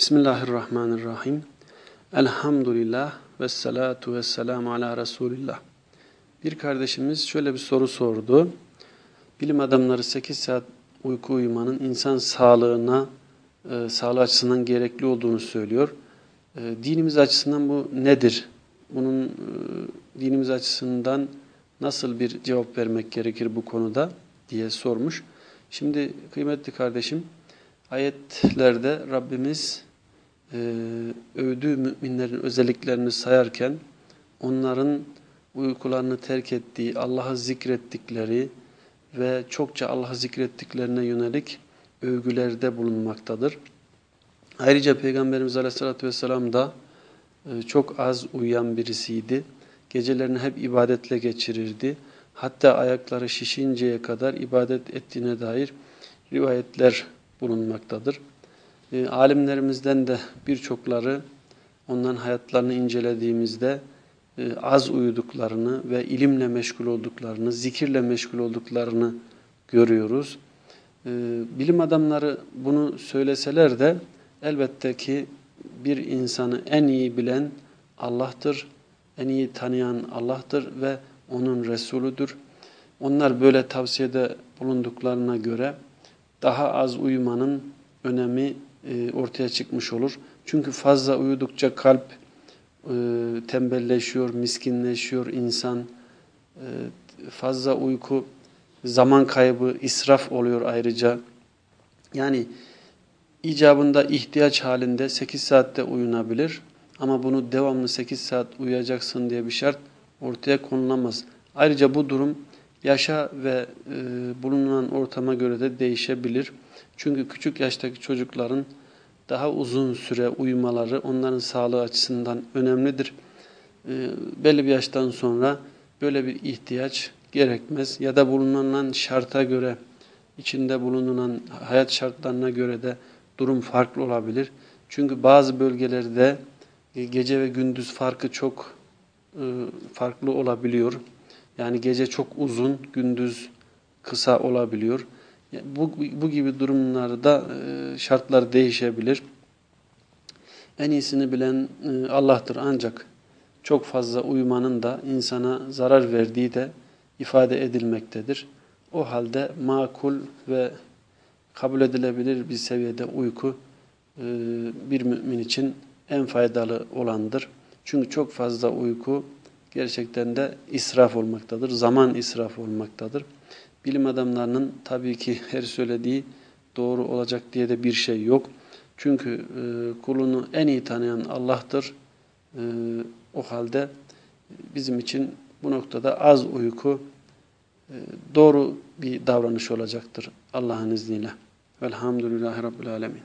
Bismillahirrahmanirrahim. Elhamdülillah ve salatu ve selamu ala Resulillah. Bir kardeşimiz şöyle bir soru sordu. Bilim adamları 8 saat uyku uyumanın insan sağlığına, e, sağlığı açısından gerekli olduğunu söylüyor. E, dinimiz açısından bu nedir? Bunun e, dinimiz açısından nasıl bir cevap vermek gerekir bu konuda diye sormuş. Şimdi kıymetli kardeşim, ayetlerde Rabbimiz e, övdüğü müminlerin özelliklerini sayarken onların uykularını terk ettiği, Allah'ı zikrettikleri ve çokça Allah'ı zikrettiklerine yönelik övgülerde bulunmaktadır. Ayrıca Peygamberimiz Aleyhisselatü Vesselam da e, çok az uyuyan birisiydi. Gecelerini hep ibadetle geçirirdi. Hatta ayakları şişinceye kadar ibadet ettiğine dair rivayetler bulunmaktadır. E, alimlerimizden de birçokları onların hayatlarını incelediğimizde e, az uyuduklarını ve ilimle meşgul olduklarını, zikirle meşgul olduklarını görüyoruz. E, bilim adamları bunu söyleseler de elbette ki bir insanı en iyi bilen Allah'tır, en iyi tanıyan Allah'tır ve onun Resulüdür. Onlar böyle tavsiyede bulunduklarına göre daha az uyumanın önemi e, ortaya çıkmış olur. Çünkü fazla uyudukça kalp e, tembelleşiyor, miskinleşiyor insan. E, fazla uyku zaman kaybı, israf oluyor ayrıca. Yani icabında ihtiyaç halinde 8 saatte uyunabilir. Ama bunu devamlı 8 saat uyuyacaksın diye bir şart ortaya konulamaz. Ayrıca bu durum yaşa ve e, bulunan ortama göre de değişebilir. Çünkü küçük yaştaki çocukların daha uzun süre uyumaları onların sağlığı açısından önemlidir. E, belli bir yaştan sonra böyle bir ihtiyaç gerekmez ya da bulunan şarta göre içinde bulunan hayat şartlarına göre de durum farklı olabilir. Çünkü bazı bölgelerde gece ve gündüz farkı çok e, farklı olabiliyor. Yani gece çok uzun, gündüz kısa olabiliyor. Bu, bu gibi durumlarda e, şartlar değişebilir. En iyisini bilen e, Allah'tır ancak çok fazla uyumanın da insana zarar verdiği de ifade edilmektedir. O halde makul ve kabul edilebilir bir seviyede uyku e, bir mümin için en faydalı olandır. Çünkü çok fazla uyku gerçekten de israf olmaktadır. Zaman israf olmaktadır. Bilim adamlarının tabii ki her söylediği doğru olacak diye de bir şey yok. Çünkü e, kulunu en iyi tanıyan Allah'tır. E, o halde bizim için bu noktada az uyku e, doğru bir davranış olacaktır Allah'ın izniyle. Velhamdülillahi Rabbil Alemin.